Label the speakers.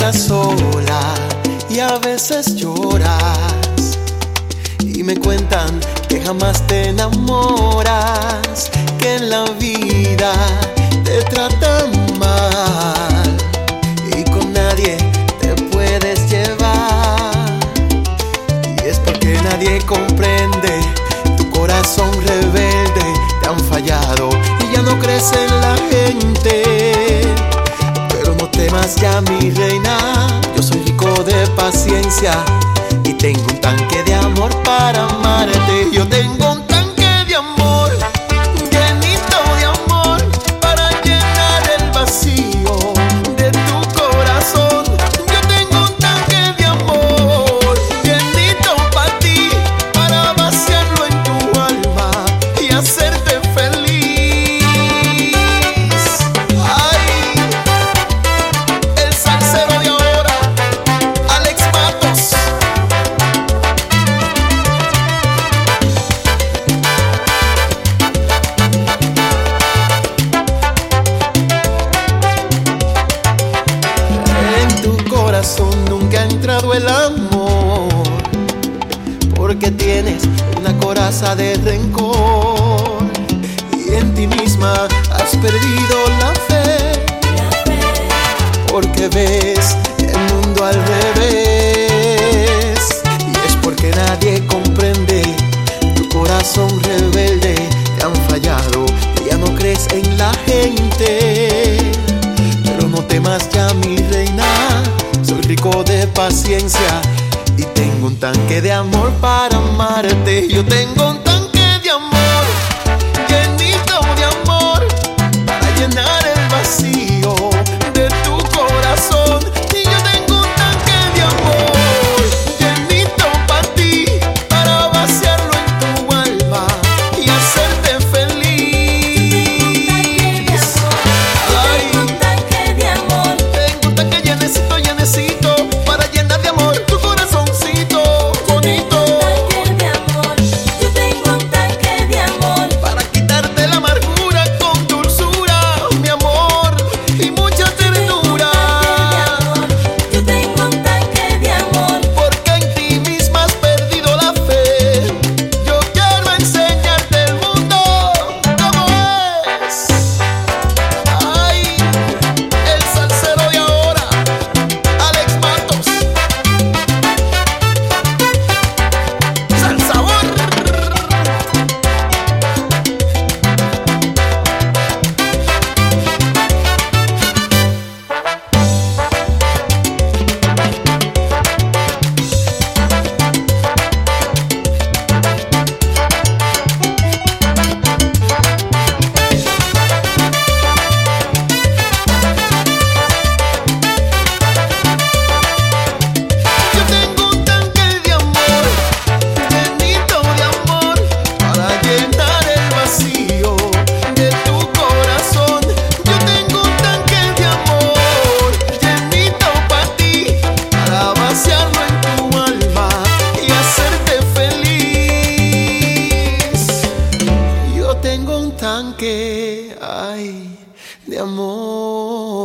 Speaker 1: quedas sola y a veces lloras. Y me cuentan que jamás te enamoras, que en la vida te tratan mal y con nadie te puedes llevar. Y es porque nadie comprende tu corazón rebelde, te han fallado y ya no crees en la gente. Ya, mi reina, yo soy rico de paciencia y tengo un tanque de amor para amarte. Entrado el amor, porque tienes una coraza de rencor y en ti misma has perdido la fe, porque ves De paciencia y tengo un tanque de amor para amarte. Yo tengo un tanque Yo tengo un tanque, ay, de amor.